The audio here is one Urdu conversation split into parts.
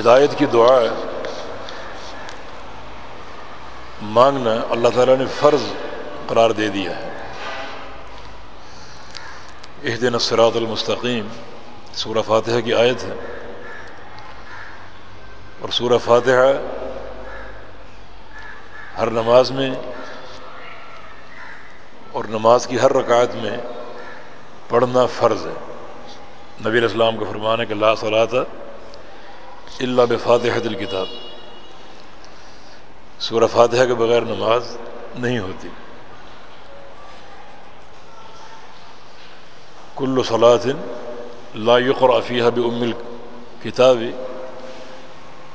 ہدایت کی دعا مانگنا اللہ تعالیٰ نے فرض قرار دے دیا ہے۔ اس دن اسرات المستقیم۔ سورہ فاتحہ کی آیت ہے۔ اور سورہ فاتحہ ہر نماز میں اور نماز کی ہر رکعت میں پڑھنا فرض ہے۔ نبی اسلام کا فرمان ہے کہ لا صلاۃ اللہ بفاتحہ دل کتاب سورہ فاتحہ کے بغیر نماز نہیں ہوتی۔ کل صلاح لا یقر افیہ بم کتاب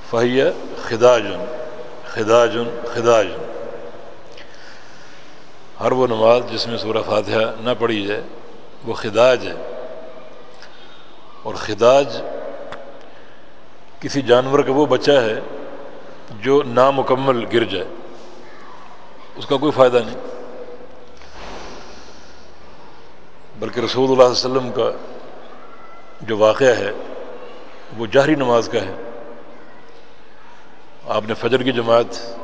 فہیہ خداجن خداجن خداجن ہر وہ نماز جس میں سورہ فاتحہ نہ پڑھی جائے، وہ خداج ہے۔ اور خداج کسی جانور کا وہ بچہ ہے جو نامکمل گر جائے۔ اس کا کوئی فائدہ نہیں۔ بلکہ رسول اللہ علیہ وسلم کا جو واقعہ ہے، وہ جہری نماز کا ہے۔ آپ نے فجر کی جماعت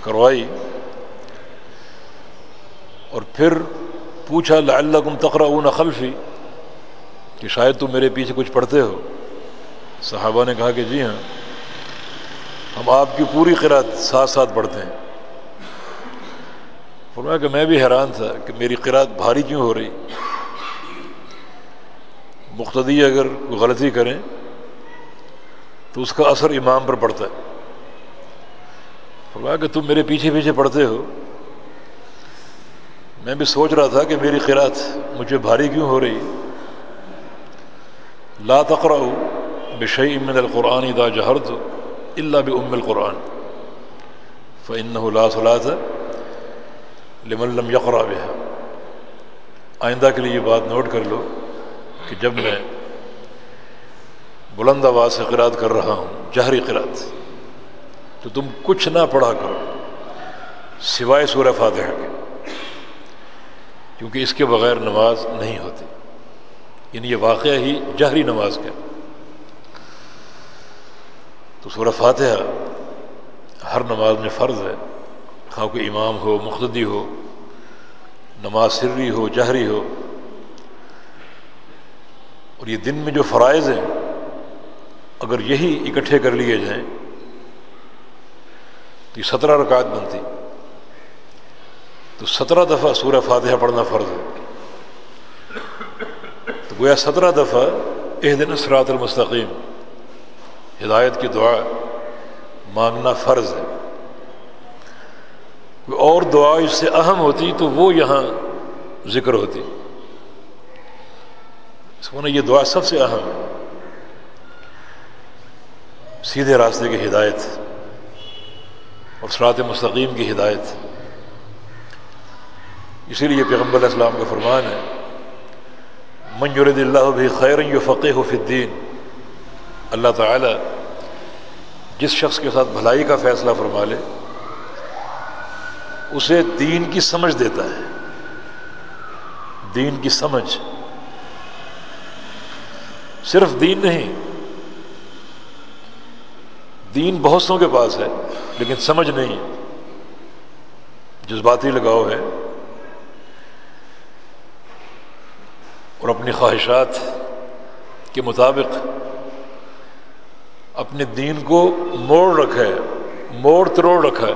کروائی اور پھر پوچھا اللہ کم تقرا خلفی، کہ شاید تم میرے پیچھے کچھ پڑھتے ہو۔ صحابہ نے کہا کہ جی ہاں ہم آپ کی پوری قرآت ساتھ ساتھ پڑھتے ہیں۔ فرمایا کہ میں بھی حیران تھا کہ میری قرآت بھاری کیوں ہو رہی؟ مقتدی اگر کوئی غلطی کریں تو اس کا اثر امام پر پڑتا ہے۔ فرمایا کہ تم میرے پیچھے پیچھے پڑھتے ہو۔ میں بھی سوچ رہا تھا کہ میری قرآت مجھے بھاری کیوں ہو رہی؟ لا تقرا بشعی امن القرآن دا جہرد اللہ بم القرآن. فن لا صلاۃ لملم یقرا بہ آئندہ کے لیے یہ بات نوٹ کر لو کہ جب میں بلند آواز سے قرآد کر رہا ہوں، جہری قرآد تو تم کچھ نہ پڑھا کرو سوائے سورہ فاتحہ کے، کیونکہ اس کے بغیر نماز نہیں ہوتی۔ یعنی یہ واقعہ ہی جہری نماز کا تو سورہ فاتحہ ہر نماز میں فرض ہے۔ خواہ کوئی امام ہو، مقتدی ہو، نماز سری ہو جہری ہو۔ اور یہ دن میں جو فرائض ہیں، اگر یہی اکٹھے کر لیے جائیں، تو یہ سترہ رکعت بنتی۔ تو سترہ دفعہ سورہ فاتحہ پڑھنا فرض ہے۔ تو گویا سترہ دفعہ ایک دن اسرات المستقیم۔ ہدایت کی دعا مانگنا فرض ہے۔ کوئی اور دعا اس سے اہم ہوتی تو وہ یہاں ذکر ہوتی۔ اس کو یہ دعا سب سے اہم ہے۔ سیدھے راستے کی ہدایت اور سرات مستقیم کی ہدایت۔ اسی لیے پیغمبر اسلام کا فرمان ہے منجرد اللہ بھی خیر فقح و فدین اللہ تعالی جس شخص کے ساتھ بھلائی کا فیصلہ فرما لے، اسے دین کی سمجھ دیتا ہے۔ دین کی سمجھ۔ صرف دین نہیں، دین بہت سو کے پاس ہے، لیکن سمجھ نہیں جذباتی لگاؤ ہے۔ اور اپنی خواہشات کے مطابق اپنے دین کو موڑ رکھا ہے موڑ تروڑ رکھا ہے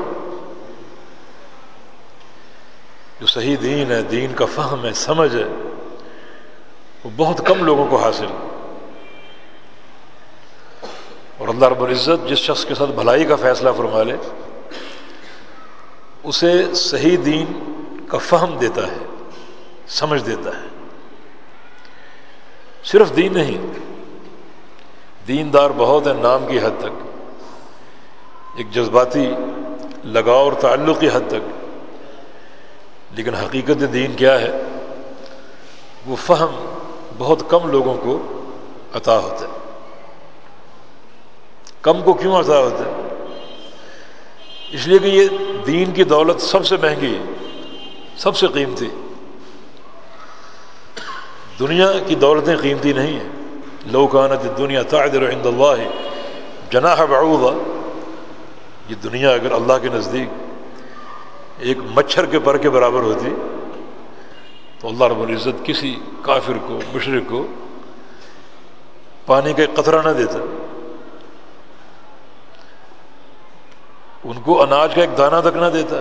جو صحیح دین ہے، دین کا فہم ہے، سمجھ ہے، وہ بہت کم لوگوں کو حاصل۔ اور اللہ رب العزت جس شخص کے ساتھ بھلائی کا فیصلہ فرما لے، اسے صحیح دین کا فہم دیتا ہے، سمجھ دیتا ہے۔ صرف دین نہیں دیندار بہت ہے نام کی حد تک۔ ایک جذباتی لگاؤ اور تعلق کی حد تک۔ لیکن حقیقت دین کیا ہے؟ وہ فہم بہت کم لوگوں کو عطا ہوتا ہے۔ کم کو کیوں عطا ہوتا ہے؟ اس لیے کہ یہ دین کی دولت سب سے مہنگی ہے، سب سے قیمتی۔ دنیا کی دولتیں قیمتی نہیں ہیں۔ لوکانت دنیا تعدر عند اللہ جناح بعوضہ یہ دنیا اگر اللہ کے نزدیک ایک مچھر کے پر کے برابر ہوتی، تو اللہ رب العزت کسی کافر کو مشرق کو پانی کا قطرہ نہ دیتا۔ ان کو اناج کا ایک دانہ تک نہ دیتا۔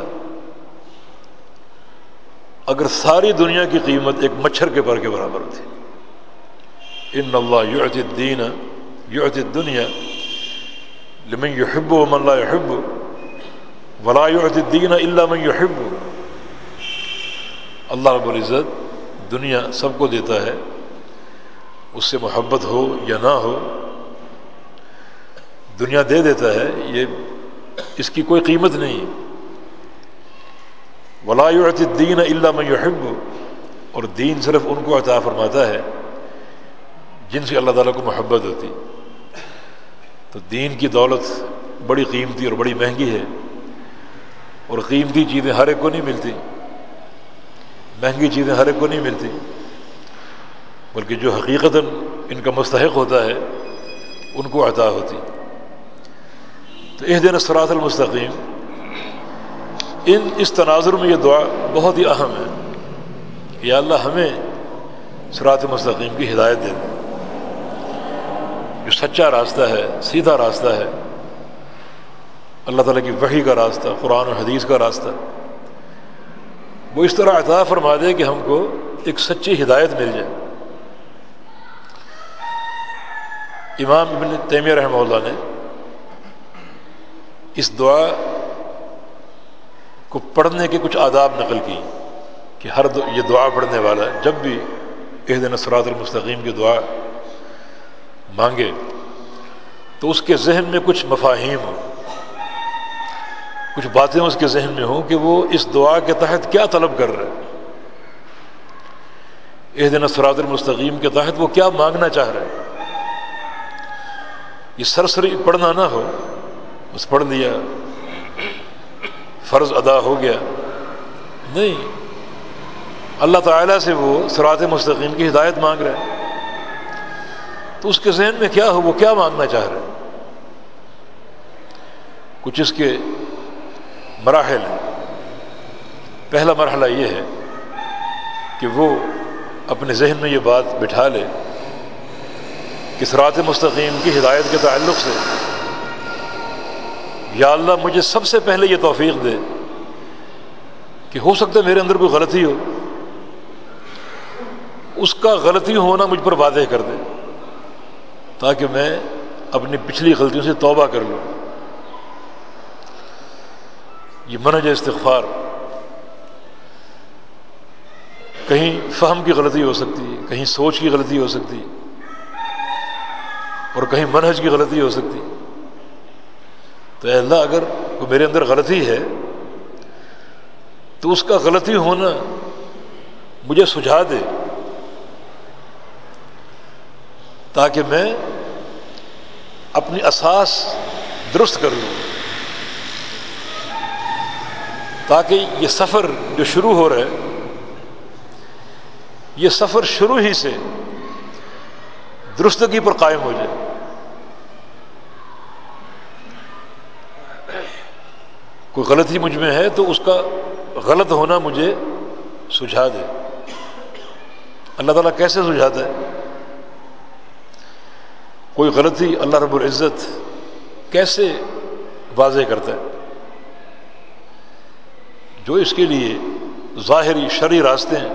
اگر ساری دنیا کی قیمت ایک مچھر کے پر کے برابر ہوتی۔ ان اللہ یعطی الدین یعطی الدنیا لمن يحب ومن لا يحب ولا يعطي الدين الا من يحب اللہ رب العزت دنیا سب کو دیتا ہے اس سے محبت ہو یا نہ ہو دنیا دے دیتا ہے یہ اس کی کوئی قیمت نہیں ولا يعطي الدين الا من يحب اور دین صرف ان کو عطا فرماتا ہے جن سے اللہ تعالیٰ کو محبت ہوتی۔ تو دین کی دولت بڑی قیمتی اور بڑی مہنگی ہے اور قیمتی چیزیں ہر ایک کو نہیں ملتی۔ مہنگی چیزیں ہر ایک کو نہیں ملتی۔ بلکہ جو حقیقت ان کا مستحق ہوتا ہے، ان کو عطا ہوتی۔ تو اس دن سراط المستقیم۔ ان اس تناظر میں یہ دعا بہت ہی اہم ہے۔ کہ یا اللہ ہمیں سرات مستقیم کی ہدایت دے۔ دیں جو سچا راستہ ہے، سیدھا راستہ ہے۔ اللہ تعالیٰ کی وحی کا راستہ، قرآن و حدیث کا راستہ۔ وہ اس طرح عطا فرما دے کہ ہم کو ایک سچی ہدایت مل جائے۔ امام ابن تیمیہ رحمہ اللہ نے اس دعا کو پڑھنے کے کچھ آداب نقل کی کہ ہر یہ دعا پڑھنے والا جب بھی ایک دن اثرات المستقیم کی دعا مانگے تو اس کے ذہن میں کچھ مفاہیم ہوں۔ کچھ باتیں اس کے ذہن میں ہوں کہ وہ اس دعا کے تحت کیا طلب کر رہے ایک دن اسراد المستقیم کے تحت وہ کیا مانگنا چاہ رہے یہ سرسری پڑھنا نہ ہو، بس پڑھ لیا۔ فرض ادا ہو گیا۔ نہیں، اللہ تعالیٰ سے وہ سرات مستقیم کی ہدایت مانگ رہے ہیں۔ تو اس کے ذہن میں کیا ہو؟ وہ کیا مانگنا چاہ رہے کچھ اس کے مراحل ہیں۔ پہلا مرحلہ یہ ہے کہ وہ اپنے ذہن میں یہ بات بٹھا لے کہ سرات مستقیم کی ہدایت کے تعلق سے یا اللہ مجھے سب سے پہلے یہ توفیق دے کہ ہو سکتا ہے میرے اندر کوئی غلطی ہو، اس کا غلطی ہونا مجھ پر واضح کر دے۔ تاکہ میں اپنی پچھلی غلطیوں سے توبہ کر لوں۔ یہ منج استغفار۔ کہیں فہم کی غلطی ہو سکتی ہے کہیں سوچ کی غلطی ہو سکتی، اور کہیں منہج کی غلطی ہو سکتی۔ تو اے اللہ، اگر کوئی میرے اندر غلطی ہے، تو اس کا غلطی ہونا مجھے سجھا دے۔ تاکہ میں اپنی اساس درست کر لوں۔ تاکہ یہ سفر جو شروع ہو رہا ہے، یہ سفر شروع ہی سے درستگی پر قائم ہو جائے۔ کوئی غلطی مجھ میں ہے تو اس کا غلط ہونا مجھے سجھا دے۔ اللہ تعالیٰ کیسے سجھاتا ہے؟ کوئی غلطی اللہ رب العزت کیسے واضح کرتا ہے؟ جو اس کے لیے ظاہری شرعی راستے ہیں،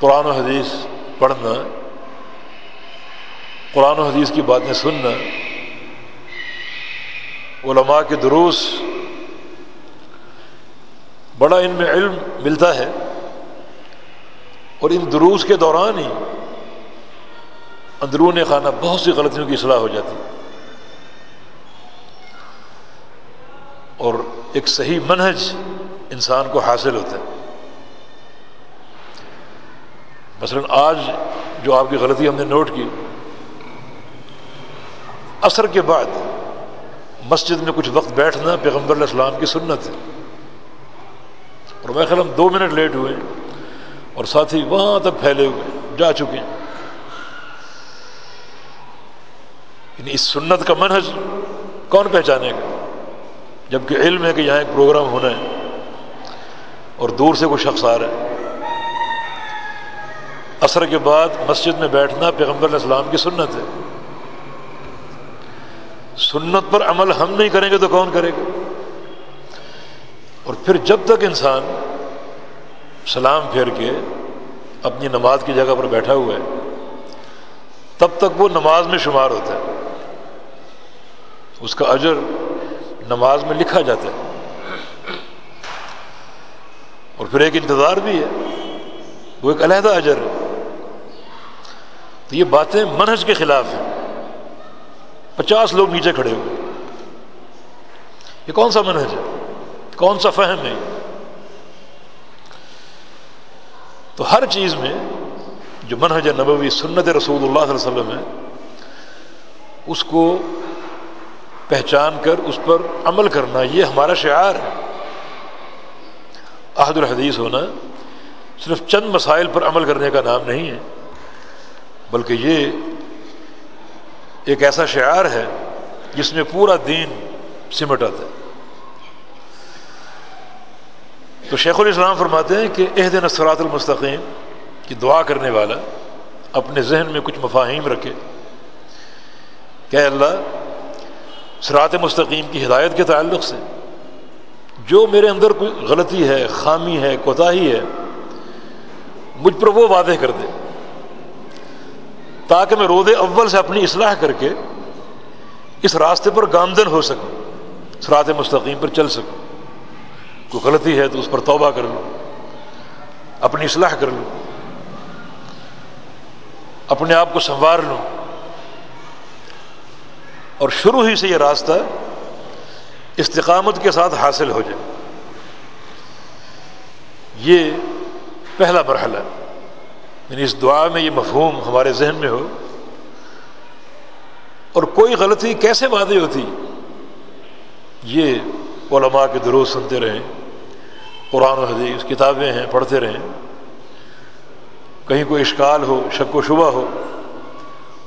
قرآن و حدیث پڑھنا، قرآن و حدیث کی باتیں سننا، علماء کے دروس، بڑا ان میں علم ملتا ہے، اور ان دروس کے دوران ہی اندرون خانہ بہت سی غلطیوں کی اصلاح ہو جاتی۔ اور ایک صحیح منہج انسان کو حاصل ہوتا ہے۔ مثلا آج جو آپ کی غلطی ہم نے نوٹ کی، عصر کے بعد مسجد میں کچھ وقت بیٹھنا پیغمبر علیہ السلام کی سنت ہے۔ اور میں خیال ہم دو منٹ لیٹ ہوئے اور ساتھ ہی وہاں تک پھیلے ہوئے جا چکے ہیں۔ یعنی اس سنت کا منحج کون پہچانے گا؟ جبکہ علم ہے کہ یہاں ایک پروگرام ہونا ہے اور دور سے کوئی شخص آ رہا ہے۔ عصر کے بعد مسجد میں بیٹھنا پیغمبر علیہ السلام کی سنت ہے۔ سنت پر عمل ہم نہیں کریں گے تو کون کرے گا؟ اور پھر جب تک انسان سلام پھیر کے اپنی نماز کی جگہ پر بیٹھا ہوا ہے، تب تک وہ نماز میں شمار ہوتا ہے۔ اس کا اجر نماز میں لکھا جاتا ہے۔ اور پھر ایک انتظار بھی ہے۔ وہ ایک علیحدہ اجر ہے۔ تو یہ باتیں منہج کے خلاف ہیں۔ پچاس لوگ نیچے کھڑے ہوئے۔ یہ کون سا منہج ہے؟ کون سا فہم ہے؟ تو ہر چیز میں جو منہج نبوی سنت رسول اللہ صلی اللہ علیہ وسلم ہے، اس کو پہچان کر اس پر عمل کرنا، یہ ہمارا شعار ہے۔ عہد الحدیث ہونا صرف چند مسائل پر عمل کرنے کا نام نہیں ہے، بلکہ یہ ایک ایسا شعار ہے جس میں پورا دین سمٹ آتا ہے۔ تو شیخ الاسلام فرماتے ہیں کہ عہد نصرات المستقیم کی دعا کرنے والا اپنے ذہن میں کچھ مفاہیم رکھے۔ کہ اللہ سرات مستقیم کی ہدایت کے تعلق سے۔ جو میرے اندر کوئی غلطی ہے، خامی ہے، کوتاہی ہے، مجھ پر وہ وعدے کر دے۔ تاکہ میں رود اول سے اپنی اصلاح کر کے اس راستے پر گامزن ہو سکوں سرات مستقیم پر چل سکوں۔ کوئی غلطی ہے تو اس پر توبہ کر لوں، اپنی اصلاح کر لوں، اپنے آپ کو سنوار لوں۔ اور شروع ہی سے یہ راستہ استقامت کے ساتھ حاصل ہو جائے۔ یہ پہلا مرحلہ یعنی اس دعا میں یہ مفہوم ہمارے ذہن میں ہو۔ اور کوئی غلطی کیسے وعدے ہوتی؟ یہ علماء کے دروس سنتے رہیں۔ قرآن و حدیث کتابیں ہیں، پڑھتے رہیں۔ کہیں کوئی اشکال ہو، شک و شبہ ہو،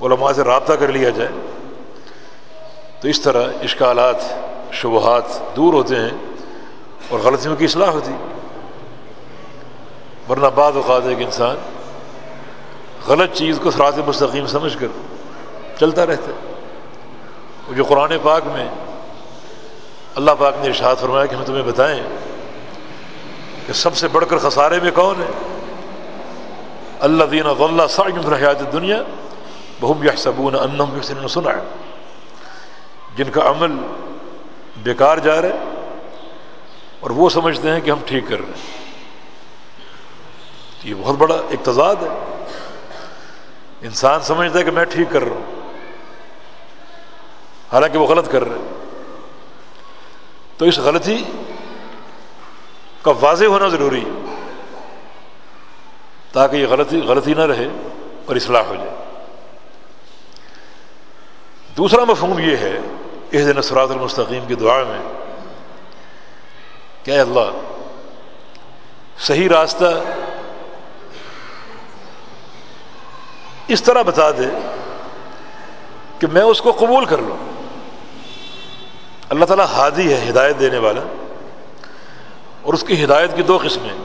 علماء سے رابطہ کر لیا جائے۔ تو اس طرح اشکالات، شبہات دور ہوتے ہیں اور غلطیوں کی اصلاح ہوتی ورنہ بعض اوقات ایک انسان غلط چیز کو سرات مستقیم سمجھ کر چلتا رہتا ہے۔ جو قرآن پاک میں اللہ پاک نے ارشاد فرمایا کہ ہم تمہیں بتائیں کہ سب سے بڑھ کر خسارے میں کون ہے؟ اللہ دین اللہ ساجم رحیات دنیا بہم یا صبون انم نے سنا جن کا عمل بیکار جا رہا ہے اور وہ سمجھتے ہیں کہ ہم ٹھیک کر رہے ہیں۔ یہ بہت بڑا اقتضاد ہے۔ انسان سمجھتا ہے کہ میں ٹھیک کر رہا ہوں، حالانکہ وہ غلط کر رہے تو اس غلطی کا واضح ہونا ضروری ہے تاکہ یہ غلطی غلطی نہ رہے اور اصلاح ہو جائے۔ دوسرا مفہوم یہ ہے اس دن سرات المستقیم کی دعا میں کہ اللہ، صحیح راستہ اس طرح بتا دے کہ میں اس کو قبول کر لوں۔ اللہ تعالیٰ ہادی ہے ہدایت دینے والا اور اس کی ہدایت کی دو قسمیں۔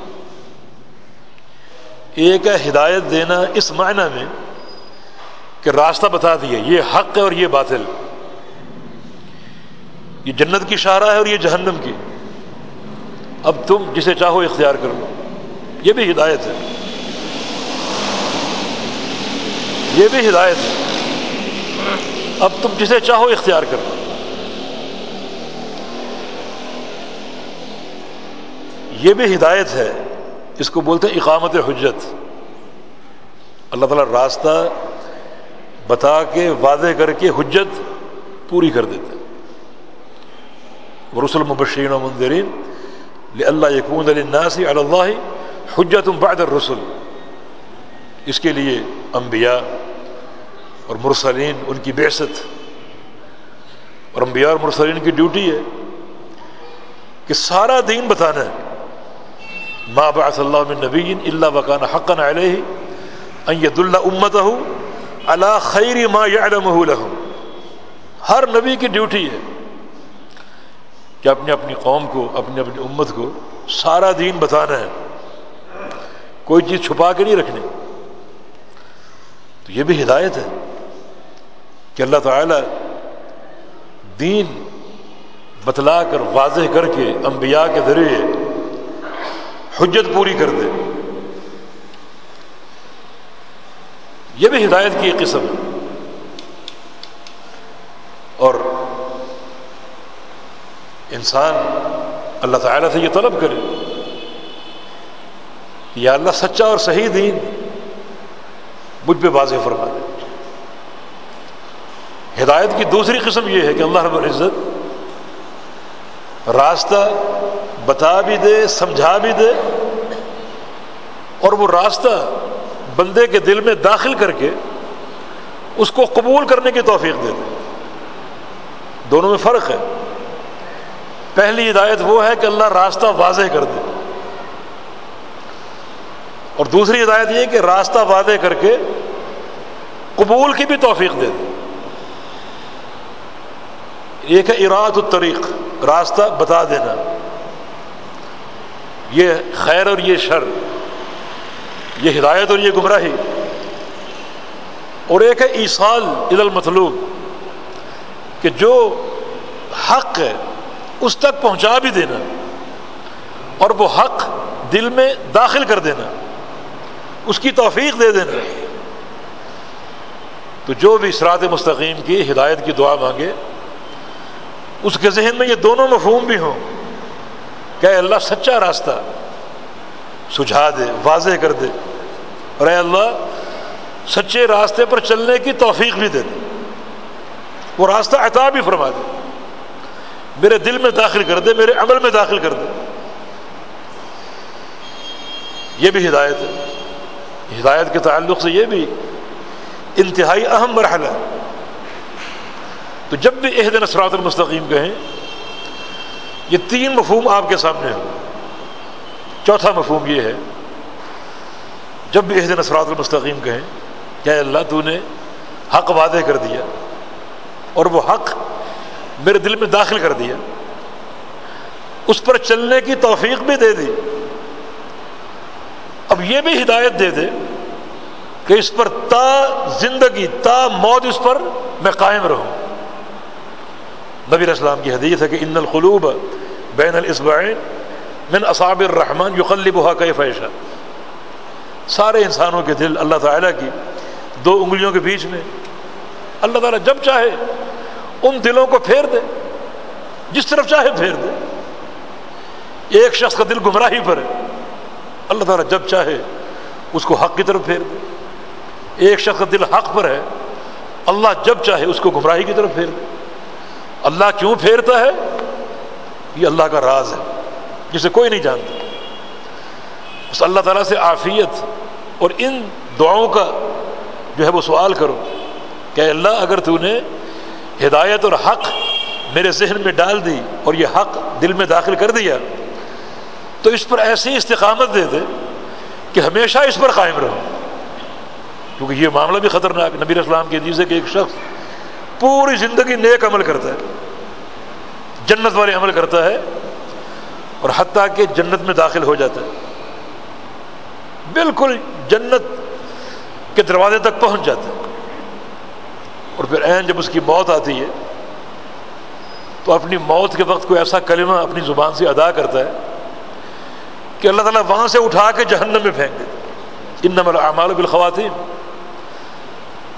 ایک ہے ہدایت دینا اس معنی میں کہ راستہ بتا دیے یہ حق ہے اور یہ باطل۔ یہ جنت کی شاہراہ ہے اور یہ جہنم کی اب تم جسے چاہو اختیار کر لو یہ بھی ہدایت ہے یہ بھی ہدایت ہے اب تم جسے چاہو اختیار کر لو یہ بھی ہدایت ہے اس کو بولتے ہیں اقامت حجت اللہ تعالیٰ راستہ بتا کے واضح کر کے حجت پوری کر دیتے رسول مبشرین و مندرین اللہ یقون الناسی اللہ حجت بعد الرسل. اس کے لیے انبیاء اور مرسلین ان کی بیست اور انبیاء اور مرسلین کی ڈیوٹی ہے کہ سارا دین بتانا ہے. ما بعث اللہ من نبی اللہ وکان حقن علیہ ان ید اللہ امت ہو اللہ خیر ما یعلمہ لہم ہر نبی کی ڈیوٹی ہے کہ اپنی اپنی قوم کو اپنی اپنی امت کو سارا دین بتانا ہے۔ کوئی چیز چھپا کے نہیں رکھنی۔ تو یہ بھی ہدایت ہے کہ اللہ تعالی دین بتلا کر، واضح کر کے انبیاء کے ذریعے حجت پوری کر دے۔ یہ بھی ہدایت کی ایک قسم ہے اور انسان اللہ تعالیٰ سے یہ طلب کرے کہ یا اللہ سچا اور صحیح دین مجھ پہ واضح فرما دے۔ ہدایت کی دوسری قسم یہ ہے کہ اللہ رب العزت راستہ بتا بھی دے، سمجھا بھی دے اور وہ راستہ بندے کے دل میں داخل کر کے اس کو قبول کرنے کی توفیق دے دے۔ دونوں میں فرق ہے۔ پہلی ہدایت وہ ہے کہ اللہ راستہ واضح کر دے۔ اور دوسری ہدایت یہ کہ راستہ واضح کر کے قبول کی بھی توفیق دے دے۔ ایک ہے اراد الطریق، راستہ بتا دینا۔ یہ خیر اور یہ شر، یہ ہدایت اور یہ گمراہی۔ اور ایک ہے ایسال عید المطلوب، کہ جو حق ہے اس تک پہنچا بھی دینا اور وہ حق دل میں داخل کر دینا اس کی توفیق دے دینا تو جو بھی اسرات مستقیم کی ہدایت کی دعا مانگے، اس کے ذہن میں یہ دونوں مفہوم بھی ہوں کہ اے اللہ سچا راستہ سجھا دے، واضح کر دے اور اے اللہ سچے راستے پر چلنے کی توفیق بھی دے دے۔ وہ راستہ عطا بھی فرما دے۔ میرے دل میں داخل کر دے، میرے عمل میں داخل کر دے۔ یہ بھی ہدایت ہے۔ ہدایت کے تعلق سے یہ بھی انتہائی اہم مرحلہ ہے۔ تو جب بھی عہد نسرات المستقیم کہیں، یہ تین مفہوم آپ کے سامنے ہو چوتھا مفہوم یہ ہے، جب بھی عہد نسرات المستقیم کہیں کیا اللہ تو نے حق وعدے کر دیا اور وہ حق میرے دل میں داخل کر دیا۔ اس پر چلنے کی توفیق بھی دے دی۔ اب یہ بھی ہدایت دے دے کہ اس پر تا زندگی، تا موت اس پر میں قائم رہوں۔ نبی اسلام کی حدیث ہے کہ ان القلوب بین الاسبعین من اصاب الرحمن یقلبها کیف یشاء۔ سارے انسانوں کے دل اللہ تعالیٰ کی دو انگلیوں کے بیچ میں اللہ تعالیٰ جب چاہے ان دلوں کو پھیر دے، جس طرف چاہے پھیر دے۔ ایک شخص کا دل گمراہی پر ہے، اللہ تعالیٰ جب چاہے اس کو حق کی طرف پھیر دے۔ ایک شخص کا دل حق پر ہے، اللہ جب چاہے اس کو گمراہی کی طرف پھیر دے۔ اللہ کیوں پھیرتا ہے؟ یہ اللہ کا راز ہے، جسے کوئی نہیں جانتا۔ اس اللہ تعالیٰ سے عافیت اور ان دعاؤں کا جو ہے وہ سوال کرو کہ اللہ، اگر تو نے ہدایت اور حق میرے ذہن میں ڈال دی اور یہ حق دل میں داخل کر دیا، تو اس پر ایسی استقامت دے دے کہ ہمیشہ اس پر قائم رہو۔ کیونکہ یہ معاملہ بھی خطرناک، نبی اسلام کے ہے کہ ایک شخص پوری زندگی نیک عمل کرتا ہے، جنت والے عمل کرتا ہے اور حتیٰ کہ جنت میں داخل ہو جاتا ہے۔ بالکل جنت کے دروازے تک پہنچ جاتا ہے۔ اور پھر این جب اس کی موت آتی ہے، تو اپنی موت کے وقت کوئی ایسا کلمہ اپنی زبان سے ادا کرتا ہے کہ اللہ تعالیٰ وہاں سے اٹھا کے جہنم میں پھینک دے ان نمبر اعمال بالخواتین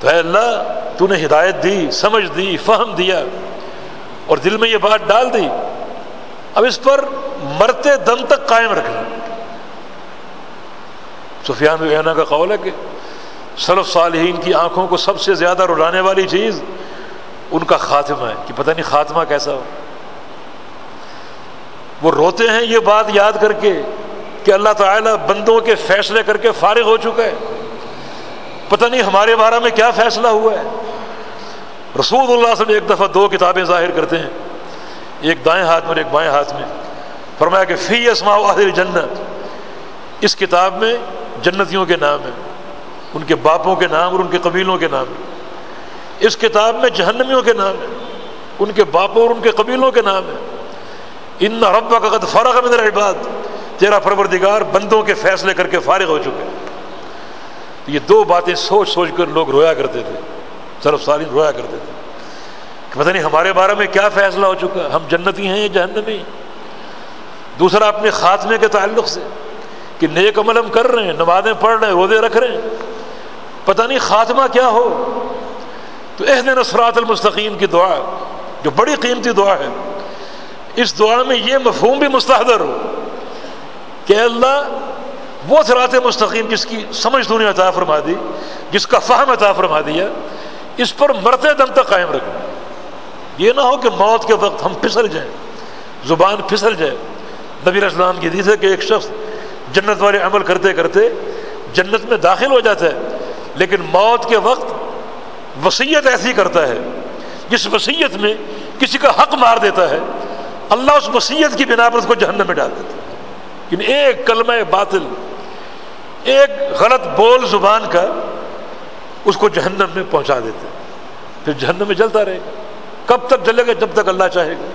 تو اے اللہ، تو نے ہدایت دی، سمجھ دی، فہم دیا اور دل میں یہ بات ڈال دی۔ اب اس پر مرتے دم تک قائم رکھنا۔ سفیان وینا کا قول ہے کہ صرف صالحین کی آنکھوں کو سب سے زیادہ رلانے والی چیز ان کا خاتمہ ہے کہ پتہ نہیں خاتمہ کیسا ہو۔ وہ روتے ہیں یہ بات یاد کر کے کہ اللہ تعالیٰ بندوں کے فیصلے کر کے فارغ ہو چکا ہے۔ پتہ نہیں ہمارے بارے میں کیا فیصلہ ہوا ہے۔ رسول اللہ صلی اللہ علیہ وسلم ایک دفعہ دو کتابیں ظاہر کرتے ہیں۔ ایک دائیں ہاتھ میں اور ایک بائیں ہاتھ میں۔ فرمایا کہ فی اسماء اہل جنت اس کتاب میں جنتیوں کے نام ہیں۔ ان کے باپوں کے نام اور ان کے قبیلوں کے نام اس کتاب میں جہنمیوں کے نام ہیں ان کے باپوں اور ان کے قبیلوں کے نام ہے۔ ان ربا کا قد فرق من العباد۔ تیرا پروردگار بندوں کے فیصلے کر کے فارغ ہو چکے۔ یہ دو باتیں سوچ سوچ کر لوگ رویا کرتے تھے۔ صرف سالین رویا کرتے تھے۔ کہ پتہ نہیں ہمارے بارے میں کیا فیصلہ ہو چکا ہم جنتی ہیں یا جہنمی؟ دوسرا اپنے خاتمے کے تعلق سے کہ نیک عمل ہم کر رہے ہیں، نمازیں پڑھ رہے ہیں، روزے رکھ رہے ہیں۔ پتہ نہیں خاتمہ کیا ہو۔ تو اہد نصرات المستقیم کی دعا، جو بڑی قیمتی دعا ہے۔ اس دعا میں یہ مفہوم بھی مستحدر ہو کہ اللہ وہ سرات مستقیم جس کی سمجھ تو نے عطا فرما دی، جس کا فہم عطا فرما دیا، اس پر مرتے دم تک قائم رکھنا یہ نہ ہو کہ موت کے وقت ہم پھسل جائیں، زبان پھسل جائے۔ نبی اسلام کی حدیث ہے کہ ایک شخص جنت والے عمل کرتے کرتے جنت میں داخل ہو جاتا ہے۔ لیکن موت کے وقت وسیعت ایسی کرتا ہے، جس وسیعت میں کسی کا حق مار دیتا ہے، اللہ اس وسیعت کی بنا پر اس کو جہنم میں ڈال دیتا ہے۔ لیکن ایک کلمہ باطل، ایک غلط بول زبان کا اس کو جہنم میں پہنچا دیتے پھر جہنم میں جلتا رہے گا۔ کب تک جلے گا؟ جب تک اللہ چاہے گا۔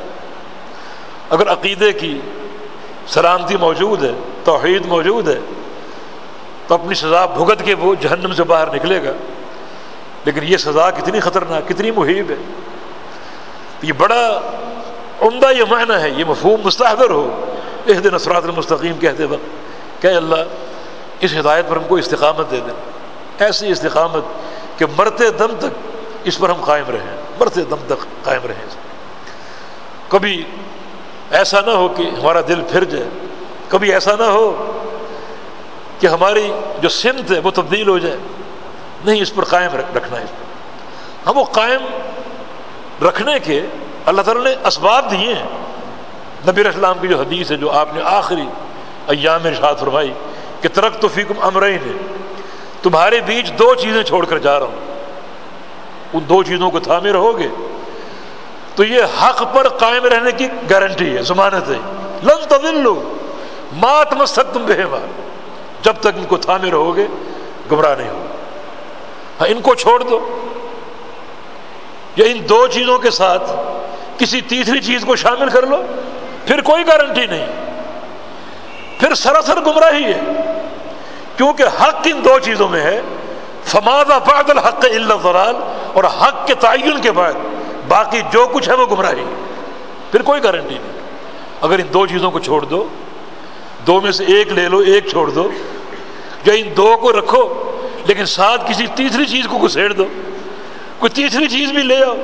اگر عقیدے کی سلامتی موجود ہے، توحید موجود ہے تو اپنی سزا بھگت کے وہ جہنم سے باہر نکلے گا۔ لیکن یہ سزا کتنی خطرناک، کتنی محیب ہے۔ یہ بڑا عمدہ یہ معنی ہے، یہ مفہوم مستحضر ہو۔ عہد نصرات المستقیم کہتے وقت کہ اللہ، اس ہدایت پر ہم کو استقامت دے دیں۔ ایسی استقامت کہ مرتے دم تک اس پر ہم قائم رہیں۔ مرتے دم تک قائم رہیں۔ کبھی ایسا نہ ہو کہ ہمارا دل پھر جائے۔ کبھی ایسا نہ ہو کہ ہماری جو سمت ہے وہ تبدیل ہو جائے۔ نہیں، اس پر قائم رکھنا ہے۔ اس پر ہم وہ قائم رکھنے کے اللہ تعالیٰ نے اسباب دیے ہیں۔ نبی اسلام کی جو حدیث ہے، جو آپ نے آخری ایام ارشاد فرمائی کہ ترک تو فیکم امرئی نے تمہارے بیچ دو چیزیں چھوڑ کر جا رہا ہوں۔ ان دو چیزوں کو تھامے رہو گے تو یہ حق پر قائم رہنے کی گارنٹی ہے، ضمانت ہے۔ لن تدل لو مات مستق تم بہے جب تک ان کو تھامے رہو گے، گمراہ نہیں ہو ہاں، ان کو چھوڑ دو۔ یا ان دو چیزوں کے ساتھ کسی تیسری چیز کو شامل کر لو، پھر کوئی گارنٹی نہیں۔ پھر سراسر گمراہی ہے۔ کیونکہ حق ان دو چیزوں میں ہے۔ فماد بعد الحق اللہ ضلال اور حق کے تعین کے بعد باقی جو کچھ ہے وہ گمراہی۔ پھر کوئی گارنٹی نہیں۔ اگر ان دو چیزوں کو چھوڑ دو دو میں سے ایک لے لو، ایک چھوڑ دو۔ یا ان دو کو رکھو، لیکن ساتھ کسی تیسری چیز کو گھسیڑ دو۔ کوئی تیسری چیز بھی لے آؤ۔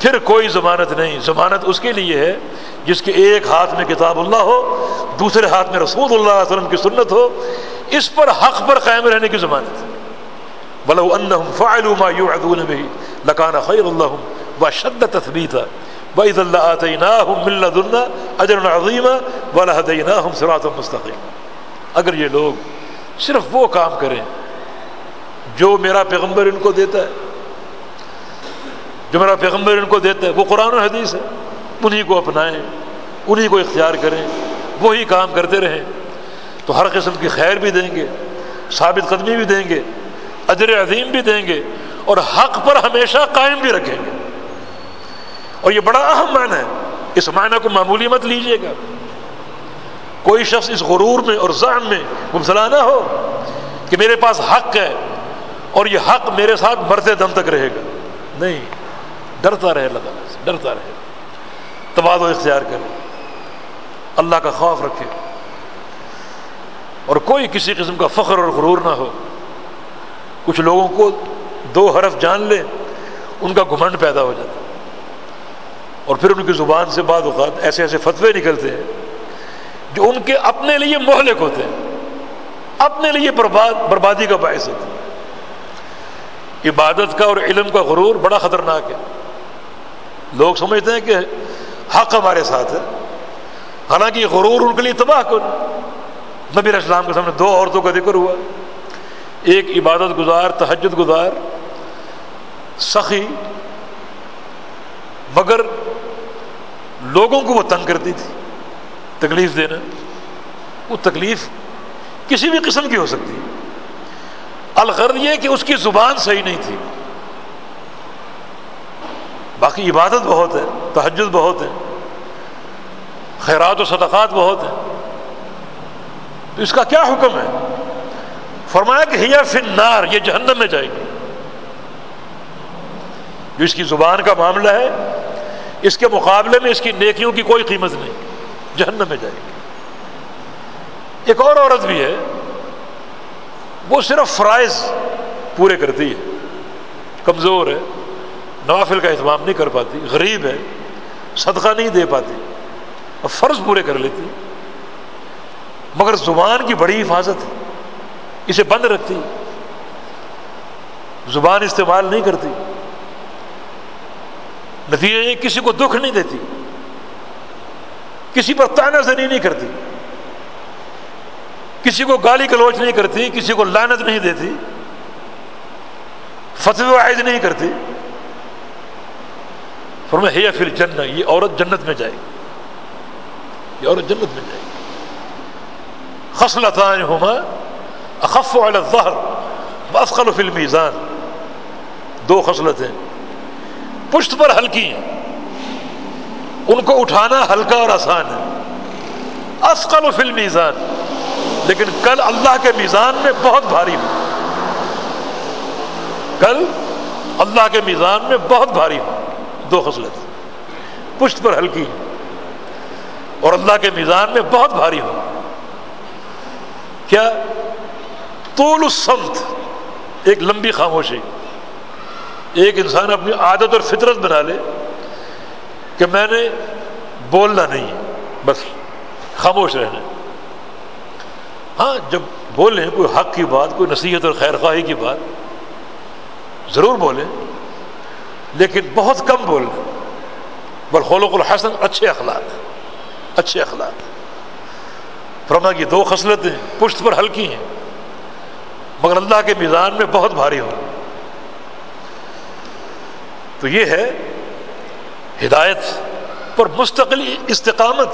پھر کوئی ضمانت نہیں۔ ضمانت اس کے لیے ہے جس کے ایک ہاتھ میں کتاب اللہ ہو، دوسرے ہاتھ میں رسول اللہ علیہ وسلم کی سنت ہو۔ اس پر حق پر قائم رہنے کی ضمانت بلو انہم فعلوا ما یوعدون به لکان خیر اللہم و شد تثبیتا وَإِذَا اللَّهَ آتَيْنَاهُمْ مِن لَدُنَّا أَجْرًا عَظِيمًا وَلَهَدَيْنَاهُمْ صِرَاطًا مُسْتَقِيمًا۔ اگر یہ لوگ صرف وہ کام کریں جو میرا پیغمبر ان کو دیتا ہے، جو میرا پیغمبر ان کو دیتا ہے، وہ قرآن و حدیث ہے۔ انہی کو اپنائیں، انہی کو اختیار کریں، وہی کام کرتے رہیں۔ تو ہر قسم کی خیر بھی دیں گے، ثابت قدمی بھی دیں گے، اجر عظیم بھی دیں گے اور حق پر ہمیشہ قائم بھی رکھیں گے۔ اور یہ بڑا اہم معنی ہے۔ اس معنی کو معمولی مت لیجیے گا۔ کوئی شخص اس غرور میں اور ذہن میں مبتلا نہ ہو کہ میرے پاس حق ہے اور یہ حق میرے ساتھ مرتے دم تک رہے گا۔ نہیں، ڈرتا رہے اللہ تعالیٰ سے، ڈرتا رہے۔ تباد و اختیار کرے۔ اللہ کا خوف رکھے۔ اور کوئی کسی قسم کا فخر اور غرور نہ ہو۔ کچھ لوگوں کو دو حرف جان لے، ان کا گھمنڈ پیدا ہو جاتا۔ اور پھر ان کی زبان سے بعض اوقات ایسے ایسے فتوے نکلتے ہیں جو ان کے اپنے لیے مہلک ہوتے ہیں، اپنے لیے برباد، بربادی کا باعث ہوتا ہے عبادت کا اور علم کا غرور بڑا خطرناک ہے۔ لوگ سمجھتے ہیں کہ حق ہمارے ساتھ ہے، حالانکہ یہ غرور ان کے لیے تباہ کر نبی اسلام کے سامنے دو عورتوں کا ذکر ہوا۔ ایک عبادت گزار، تہجد گزار، سخی، مگر لوگوں کو وہ تنگ کرتی تھی۔ تکلیف دینا، وہ تکلیف کسی بھی قسم کی ہو سکتی۔ ہے الغرض یہ کہ اس کی زبان صحیح نہیں تھی۔ باقی عبادت بہت ہے تحجد بہت ہے، خیرات و صدقات بہت ہیں۔ تو اس کا کیا حکم ہے؟ فرمایا کہ ہیا فن نار یہ جہنم میں جائے گی۔ جو اس کی زبان کا معاملہ ہے اس کے مقابلے میں اس کی نیکیوں کی کوئی قیمت نہیں، جہنم میں جائے گی۔ ایک اور عورت بھی ہے، وہ صرف فرائض پورے کرتی ہے، کمزور ہے، نوافل کا اہتمام نہیں کر پاتی، غریب ہے، صدقہ نہیں دے پاتی، اور فرض پورے کر لیتی، مگر زبان کی بڑی حفاظت ہے اسے بند رکھتی، زبان استعمال نہیں کرتی۔ نتیجے یہ کسی کو دکھ نہیں دیتی، کسی پر تانا زنی نہیں کرتی، کسی کو گالی گلوچ نہیں کرتی، کسی کو لانت نہیں دیتی فتو عائد نہیں کرتی۔ فرما ہے پھر جن یہ عورت جنت میں جائے گی۔ یہ عورت جنت میں جائے گی۔ خصلتان ہما اخف على الظهر وافقل في الميزان دو خصلتیں۔ پشت پر ہلکی ہیں۔ ان کو اٹھانا ہلکا اور آسان ہے۔ اسقل فی المیزان۔ لیکن کل اللہ کے میزان میں بہت بھاری ہو کل اللہ کے میزان میں بہت بھاری ہو دو خصلت۔ پشت پر ہلکی۔ اور اللہ کے میزان میں بہت بھاری ہو کیا؟ طول السمت ایک لمبی خاموشی۔ ایک انسان اپنی عادت اور فطرت بنا لے کہ میں نے بولنا نہیں بس خاموش رہنا ہاں جب بولیں کوئی حق کی بات، کوئی نصیحت اور خیر خواہی کی بات، ضرور بولیں، لیکن بہت کم بولنا۔ بالخلق الحسن اچھے اخلاق اچھے اخلاق فرما کی دو خصلتیں پشت پر ہلکی ہیں، مگر اللہ کے میزان میں بہت بھاری ہو تو یہ ہے ہدایت پر مستقل استقامت،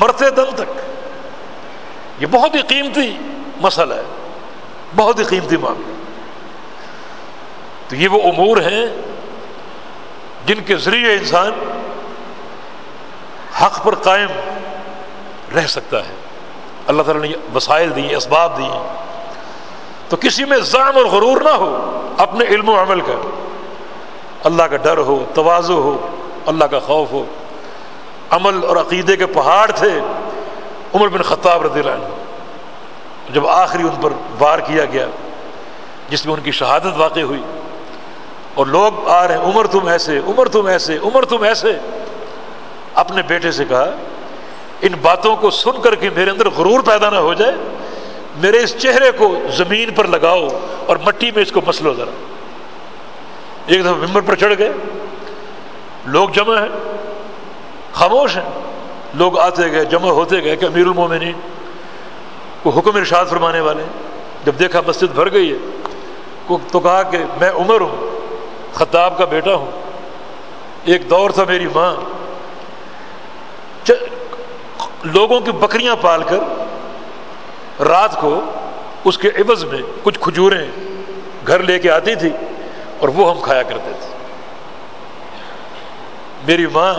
مرتے دم تک۔ یہ بہت ہی قیمتی مسئلہ ہے، بہت ہی قیمتی معاملہ۔ تو یہ وہ امور ہیں جن کے ذریعے انسان حق پر قائم رہ سکتا ہے۔ اللہ تعالیٰ نے وسائل دی اسباب دی تو کسی میں ضام اور غرور نہ ہو، اپنے علم و عمل کا۔ اللہ کا ڈر ہو توازو ہو، اللہ کا خوف ہو۔ عمل اور عقیدے کے پہاڑ تھے۔ عمر بن خطاب رضی اللہ عنہ، جب آخری ان پر وار کیا گیا، جس میں ان کی شہادت واقع ہوئی۔ اور لوگ آ رہے ہیں، عمر تم ایسے، عمر تم ایسے، عمر تم ایسے۔ اپنے بیٹے سے کہا، ان باتوں کو سن کر کے میرے اندر غرور پیدا نہ ہو جائے، میرے اس چہرے کو زمین پر لگاؤ اور مٹی میں اس کو مسلو ذرا۔ ایک دفعہ ممبر پر چڑھ گئے۔ لوگ جمع ہیں، خاموش ہیں۔ لوگ آتے گئے، جمع ہوتے گئے کہ امیر المومنین کو حکم ارشاد فرمانے والے جب دیکھا مسجد بھر گئی ہے تو کہا کہ میں عمر ہوں، خطاب کا بیٹا ہوں۔ ایک دور تھا میری ماں۔ لوگوں کی بکریاں پال کر رات کو اس کے عوض میں کچھ کھجوریں گھر لے کے آتی تھی۔ اور وہ ہم کھایا کرتے تھے۔ میری ماں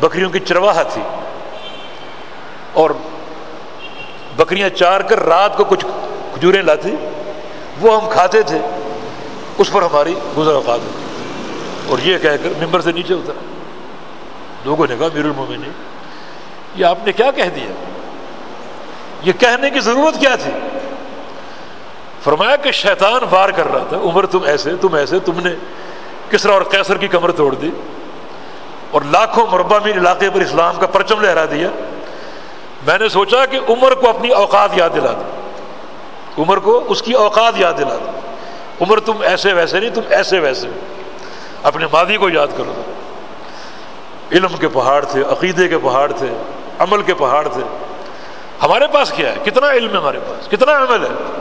بکریوں کی چرواہا تھی اور بکریاں چار کر رات کو کچھ کھجوریں لاتی، وہ ہم کھاتے تھے۔ اس پر ہماری گزر اوقات ہوتی۔ اور یہ کہہ کر ممبر سے نیچے اترا۔ لوگوں نے کہا میر المومنی یہ آپ نے کیا کہہ دیا؟ یہ کہنے کی ضرورت کیا تھی؟ فرمایا کہ شیطان وار کر رہا تھا، عمر تم ایسے تم ایسے، تم نے کسرا اور کیسر کی کمر توڑ دی اور لاکھوں مربع میر علاقے پر اسلام کا پرچم لہرا دیا۔ میں نے سوچا کہ عمر کو اپنی اوقات یاد دلا دو عمر کو اس کی اوقات یاد دلا دو عمر تم ایسے ویسے نہیں، تم ایسے ویسے۔ اپنے ماضی کو یاد کرو۔ علم کے پہاڑ تھے، عقیدے کے پہاڑ تھے، عمل کے پہاڑ تھے۔ ہمارے پاس کیا ہے؟ کتنا علم ہے ہمارے پاس؟ کتنا عمل ہے؟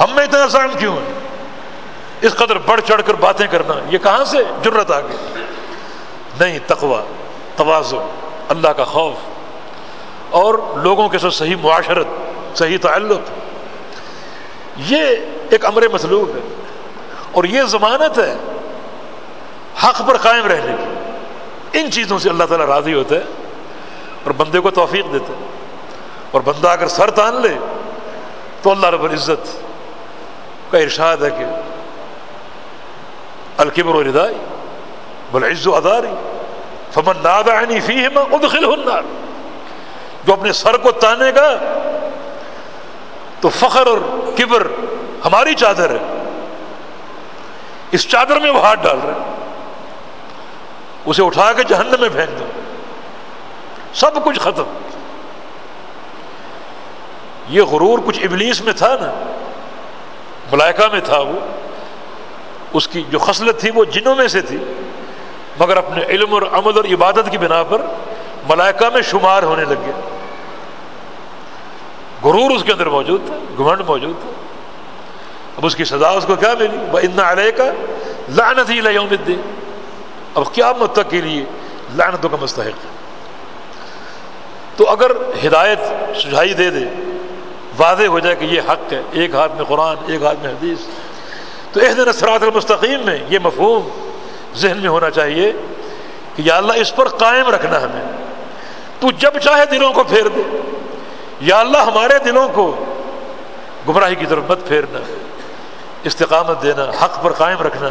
ہم میں اتنا آسان کیوں ہے اس قدر بڑھ چڑھ کر باتیں کرنا، یہ کہاں سے جرت آ گئی نہیں تقوا توازو اللہ کا خوف، اور لوگوں کے ساتھ صحیح معاشرت، صحیح تعلق، یہ ایک امر مصلوب ہے، اور یہ ضمانت ہے حق پر قائم رہنے کی۔ ان چیزوں سے اللہ تعالیٰ راضی ہوتا ہے، اور بندے کو توفیق دیتا ہے، اور بندہ اگر سر تان لے، تو اللہ رب العزت کا ارشاد ہے کہ القبر و ردائی بل عز و اداری فمن نادانی فی ادخل النار. جو اپنے سر کو تانے گا تو فخر اور کبر ہماری چادر ہے. اس چادر میں وہ ہاتھ ڈال رہے اسے اٹھا کے جہنم میں پھینک دو. سب کچھ ختم. یہ غرور کچھ ابلیس میں تھا نا ملائکہ میں تھا وہ، اس کی جو خصلت تھی وہ جنوں میں سے تھی، مگر اپنے علم اور عمل اور عبادت کی بنا پر ملائکہ میں شمار ہونے لگ گیا۔ غرور اس کے اندر موجود تھا، گھمنڈ موجود تھا۔ اب اس کی سزا اس کو کیا ملی؟ وہ اتنا علیہ کا لعنت ہی لوم الدین اب کیا تک کے لیے لعنتوں کا مستحق ہے۔ تو اگر ہدایت سجائی دے دے واضح ہو جائے کہ یہ حق ہے، ایک ہاتھ میں قرآن، ایک ہاتھ میں حدیث۔ تو ایک دن اسرات المستقیم میں یہ مفہوم ذہن میں ہونا چاہیے کہ یا اللہ اس پر قائم رکھنا ہمیں۔ تو جب چاہے دلوں کو پھیر دے، یا اللہ ہمارے دلوں کو گمراہی کی طرف مت پھیرنا، استقامت دینا، حق پر قائم رکھنا۔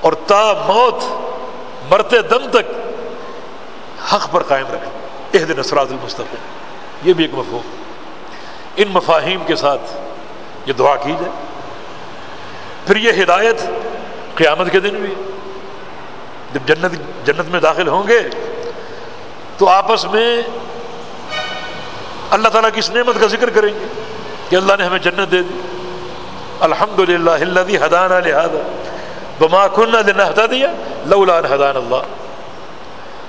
اور تا موت، مرتے دم تک حق پر قائم رکھنا۔ ایک دن اسرات المستقیم، یہ بھی ایک مفہوم۔ ان مفاہیم کے ساتھ یہ دعا کی جائے۔ پھر یہ ہدایت قیامت کے دن بھی جب جنت جنت میں داخل ہوں گے تو آپس میں اللہ تعالیٰ کی اس نعمت کا ذکر کریں گے کہ اللہ نے ہمیں جنت دے دی۔ الحمد للہ اللہ حدان لہٰذا بما کن ہدا دیا لولان حدان اللہ۔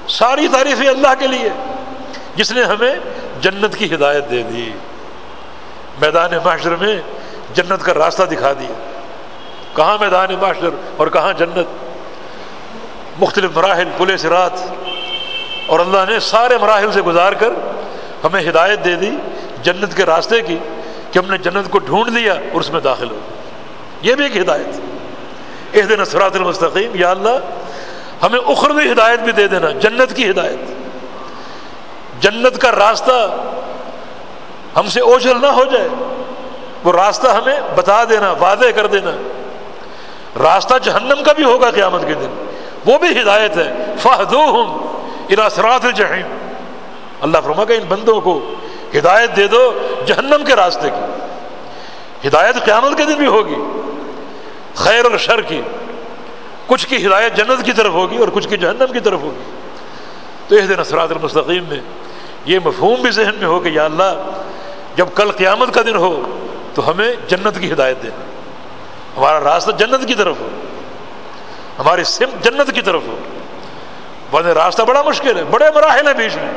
ساری تعریفیں اللہ کے لیے جس نے ہمیں جنت کی ہدایت دے دی۔ میدان معاشر میں جنت کا راستہ دکھا دیا۔ کہاں میدان معاشر اور کہاں جنت؟ مختلف مراحل پولیس رات اور اللہ نے سارے مراحل سے گزار کر ہمیں ہدایت دے دی جنت کے راستے کی کہ ہم نے جنت کو ڈھونڈ لیا اور اس میں داخل ہو۔ یہ بھی ایک ہدایت۔ اس دن اثرات المستقیم، یا اللہ، ہمیں اخروی ہدایت بھی دے دینا، جنت کی ہدایت۔ جنت کا راستہ ہم سے اوجھل نہ ہو جائے۔ وہ راستہ ہمیں بتا دینا وعدے کر دینا۔ راستہ جہنم کا بھی ہوگا قیامت کے دن۔ وہ بھی ہدایت ہے۔ فہدو ہوں اراسرات جہیم اللہ فرما کہ ان بندوں کو ہدایت دے دو جہنم کے راستے کی۔ ہدایت قیامت کے دن بھی ہوگی۔ خیر اور شر کی۔ کچھ کی ہدایت جنت کی طرف ہوگی اور کچھ کی جہنم کی طرف ہوگی۔ تو اس دن اثرات المستقیم میں یہ مفہوم بھی ذہن میں ہو کہ یا اللہ جب کل قیامت کا دن ہو تو ہمیں جنت کی ہدایت دینا ہمارا راستہ جنت کی طرف ہو ہماری سمت جنت کی طرف ہو ورنہ راستہ بڑا مشکل ہے، بڑے مراحل ہیں بیچ میں،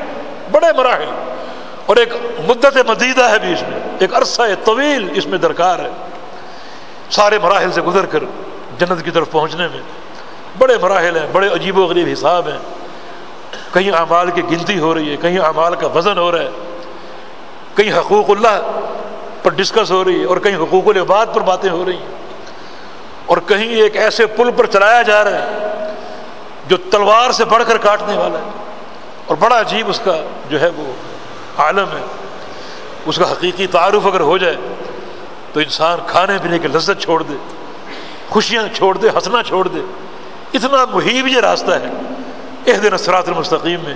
بڑے مراحل۔ اور ایک مدت مدیدہ ہے بیچ میں، ایک عرصہ ہے طویل اس میں درکار ہے۔ سارے مراحل سے گزر کر جنت کی طرف پہنچنے میں بڑے مراحل ہیں، بڑے عجیب و غریب حساب ہیں۔ کہیں اعمال کی گنتی ہو رہی ہے، کہیں اعمال کا وزن ہو رہا ہے۔ کہیں حقوق اللہ پر ڈسکس ہو رہی ہے اور کہیں حقوق العباد پر باتیں ہو رہی ہیں اور کہیں ایک ایسے پل پر چلایا جا رہا ہے جو تلوار سے بڑھ کر کاٹنے والا ہے اور بڑا عجیب اس کا جو ہے وہ عالم ہے اس کا حقیقی تعارف اگر ہو جائے تو انسان کھانے پینے کی لذت چھوڑ دے، خوشیاں چھوڑ دے، ہنسنا چھوڑ دے۔ اتنا محیب یہ راستہ ہے۔ ایک دن اثرات المستقیم میں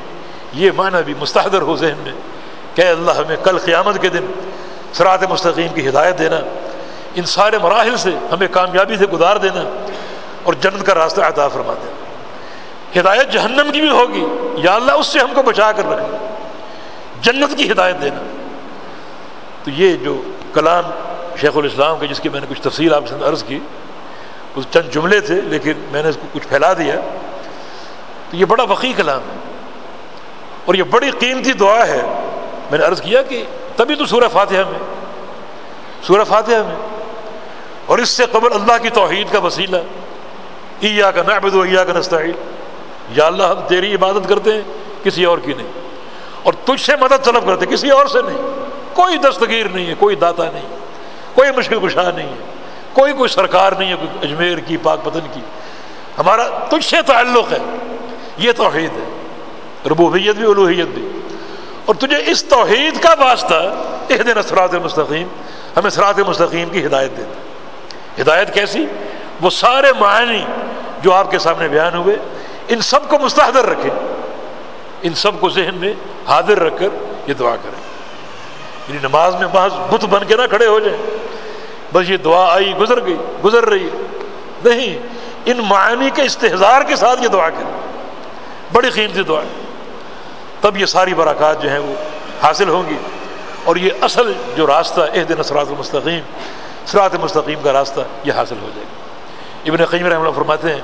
یہ معنی بھی مستحدر ہو ذہن میں۔ کہ اللہ ہمیں کل قیامت کے دن سرات مستقیم کی ہدایت دینا، ان سارے مراحل سے ہمیں کامیابی سے گزار دینا اور جنت کا راستہ عطا فرما دینا۔ ہدایت جہنم کی بھی ہوگی، یا اللہ اس سے ہم کو بچا کر رکھنا جنت کی ہدایت دینا۔ تو یہ جو کلام شیخ الاسلام کے، جس کی میں نے کچھ تفصیل آپ سے عرض کی اس چند جملے تھے، لیکن میں نے اس کو کچھ پھیلا دیا۔ تو یہ بڑا وقی کلام ہے۔ اور یہ بڑی قیمتی دعا ہے۔ میں نے عرض کیا کہ تبھی تو سورہ فاتحہ میں، سورہ فاتحہ میں۔ اور اس سے قبل اللہ کی توحید کا وسیلہ ایا کا نعبد و ایا کا نستعین۔ یا اللہ، ہم تیری عبادت کرتے ہیں، کسی اور کی نہیں۔ اور تجھ سے مدد طلب کرتے کسی اور سے نہیں۔ کوئی دستگیر نہیں ہے، کوئی داتا نہیں کوئی مشکل کشا نہیں ہے۔ کوئی کوئی سرکار نہیں ہے، کوئی اجمیر کی، پاک پتن کی۔ ہمارا تجھ سے تعلق ہے، یہ توحید ہے۔ ربوبیت بھی الوحیت بھی۔ اور تجھے اس توحید کا واسطہ ایک دن اثرات مستقیم ہمیں سرات مستقیم کی ہدایت دیتا ہدایت کیسی؟ وہ سارے معنی جو آپ کے سامنے بیان ہوئے، ان سب کو مستحدر رکھیں۔ ان سب کو ذہن میں حاضر رکھ کر یہ دعا کریں۔ یعنی نماز میں محض بت بن کے نہ کھڑے ہو جائیں۔ بس یہ دعا آئی، گزر گئی، گزر رہی ہے۔ نہیں، ان معنی کے استحصار کے ساتھ یہ دعا کریں۔ بڑی قیمتی دعا ہے۔ تب یہ ساری برکات جو ہیں وہ حاصل ہوں گی اور یہ اصل جو راستہ اح دن سرات المستقیم سرات مستقیم کا راستہ یہ حاصل ہو جائے گا۔ ابن قیم رحمۃ اللہ فرماتے ہیں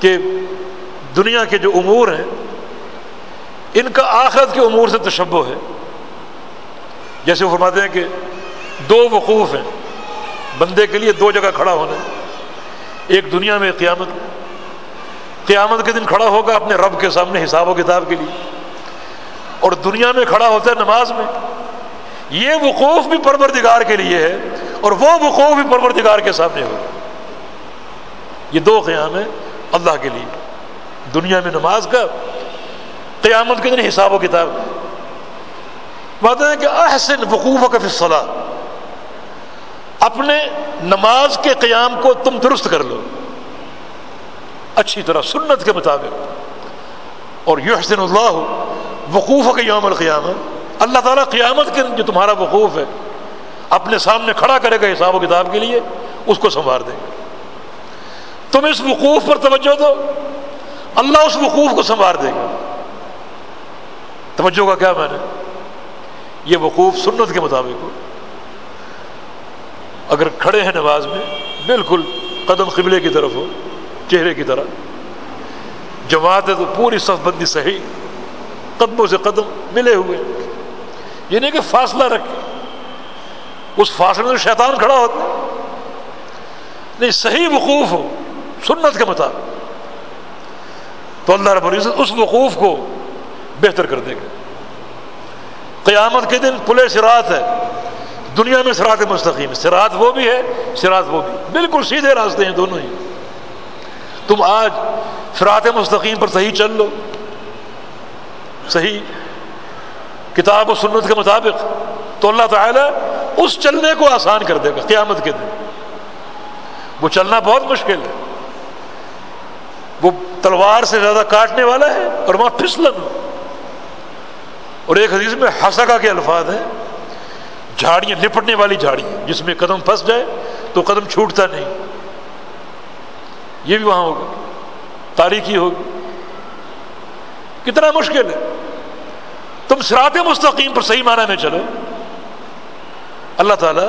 کہ دنیا کے جو امور ہیں، ان کا آخرت کے امور سے تشبہ ہے۔ جیسے وہ فرماتے ہیں کہ دو وقوف ہیں، بندے کے لیے دو جگہ کھڑا ہونا، ایک دنیا میں قیامت قیامت کے دن کھڑا ہوگا اپنے رب کے سامنے حساب و کتاب کے لیے۔ اور دنیا میں کھڑا ہوتا ہے نماز میں۔ یہ وقوف بھی پروردگار کے لیے ہے اور وہ وقوف بھی پروردگار کے سامنے ہوگا۔ یہ دو قیام ہیں اللہ کے لیے۔ دنیا میں نماز کا، قیامت کے دن حساب و کتاب۔ بات ہے کہ احسن وقوف کا فصلہ اپنے نماز کے قیام کو تم درست کر لو۔ اچھی طرح سنت کے مطابق۔ اور یحسن اللہ وقوف کے یوم القیامہ۔ اللہ تعالیٰ قیامت کے جو تمہارا وقوف ہے، اپنے سامنے کھڑا کرے گا حساب و کتاب کے لیے، اس کو سنوار دے گا۔ تم اس وقوف پر توجہ دو، اللہ اس وقوف کو سنوار دے گا۔ توجہ کا کیا میں نے یہ وقوف سنت کے مطابق ہو۔ اگر کھڑے ہیں نماز میں، بالکل قدم قبلے کی طرف ہو۔ چہرے کی طرح۔ جماعت ہے تو پوری صف بندی صحیح، قدموں سے قدم ملے ہوئے۔ یہ نہیں کہ فاصلہ رکھے۔ اس فاصلے میں شیطان کھڑا ہوتا نہیں، صحیح وقوف ہو، سنت کے مطابق۔ تو اللہ رب العزت اس وقوف کو بہتر کر دے گا۔ قیامت کے دن پلے سرات ہے۔ دنیا میں سرات مستقیم سرات وہ بھی ہے، سرات وہ بھی۔ بالکل سیدھے راستے ہیں دونوں ہی۔ تم آج فرات مستقیم پر صحیح چل لو۔ صحیح کتاب و سنت کے مطابق۔ تو اللہ تعالیٰ اس چلنے کو آسان کر دے گا قیامت کے دن۔ وہ چلنا بہت مشکل ہے۔ وہ تلوار سے زیادہ کاٹنے والا ہے اور وہاں پھسلن۔ اور ایک حدیث میں ہسکا کے الفاظ ہیں۔ جھاڑیاں، لپٹنے والی جھاڑی جس میں قدم پھنس جائے تو قدم چھوٹتا نہیں۔ یہ بھی وہاں ہوگا۔ تاریخی ہوگی۔ کتنا مشکل ہے۔ تم سرات مستقیم پر صحیح معنی میں چلو۔ اللہ تعالیٰ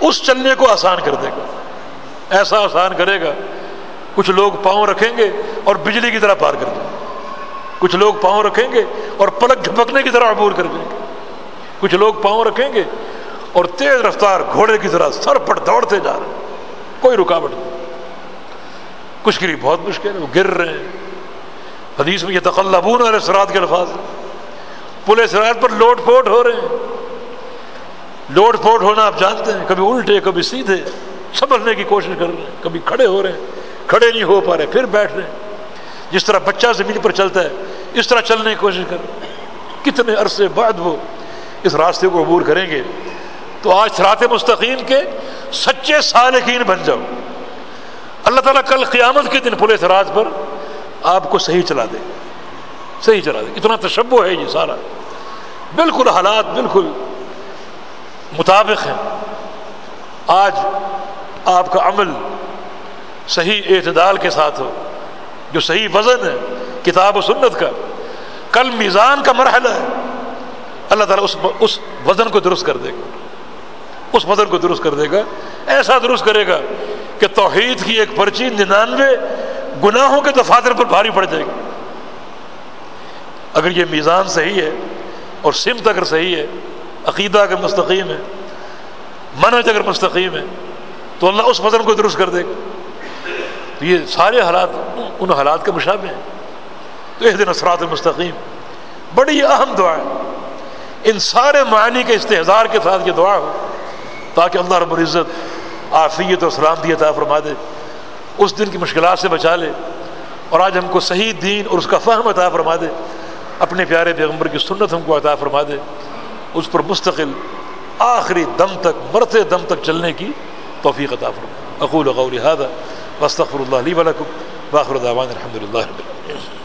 اس چلنے کو آسان کر دے گا۔ ایسا آسان کرے گا۔ کچھ لوگ پاؤں رکھیں گے اور بجلی کی طرح پار کر دیں۔ گے کچھ لوگ پاؤں رکھیں گے اور پلک جھپکنے کی طرح عبور کر دیں گے۔ کچھ لوگ پاؤں رکھیں گے اور تیز رفتار گھوڑے کی طرح سر پر دوڑتے جا رہے ہیں۔ کوئی رکاوٹ نہیں۔ کچھ کے لیے بہت مشکل ہے، وہ گر رہے ہیں۔ حدیث میں یہ تقلبون والے سرات کے الفاظ پورے سرات پر لوٹ پوٹ ہو رہے ہیں۔ لوٹ پوٹ ہونا آپ جانتے ہیں، کبھی الٹے، کبھی سیدھے۔ سنبھلنے کی کوشش کر رہے ہیں، کبھی کھڑے ہو رہے ہیں۔ کھڑے نہیں ہو پا رہے، پھر بیٹھ رہے ہیں۔ جس طرح بچہ زمین پر چلتا ہے، اس طرح چلنے کی کوشش کر رہے ہیں۔ کتنے عرصے بعد وہ اس راستے کو عبور کریں گے۔ تو آج سرات مستقیم کے سچے سالکین بن جاؤ۔ اللہ تعالیٰ کل قیامت کے دن پورے سراج پر آپ کو صحیح چلا دے، صحیح چلا دے۔ اتنا تشبو ہے یہ سارا۔ بالکل حالات بالکل مطابق ہیں۔ آج آپ کا عمل صحیح اعتدال کے ساتھ ہو، جو صحیح وزن ہے، کتاب و سنت کا، کل میزان کا مرحلہ ہے۔ اللہ تعالیٰ اس اس وزن کو درست کر دے گا۔ اس وزن کو درست کر دے گا۔ ایسا درست کرے گا کہ توحید کی ایک پرچی ننانوے گناہوں کے دفاتر پر بھاری پڑ جائے گی۔ اگر یہ میزان صحیح ہے اور سمت اگر صحیح ہے، عقیدہ اگر مستقیم ہے منج اگر مستقیم ہے، تو اللہ اس وزن کو درست کر دے گا۔ تو یہ سارے حالات ان حالات کے مشابہ ہیں۔ تو ایک دن اثرات المستقیم۔ بڑی اہم دعا ہے۔ ان سارے معنی کے استحصار کے ساتھ یہ دعا ہو تاکہ اللہ رب العزت آفیت اور سلامتی عطا فرما دے، اس دن کی مشکلات سے بچا لے، اور آج ہم کو صحیح دین اور اس کا فہم عطا فرما دے، اپنے پیارے پیغمبر کی سنت ہم کو عطا فرما دے، اس پر مستقل آخری دم تک، مرتے دم تک چلنے کی توفیق عطا فرما۔ اقول قولی هذا، واستغفر الله لي ولكم واخر دعوانا الحمد لله رب العالمين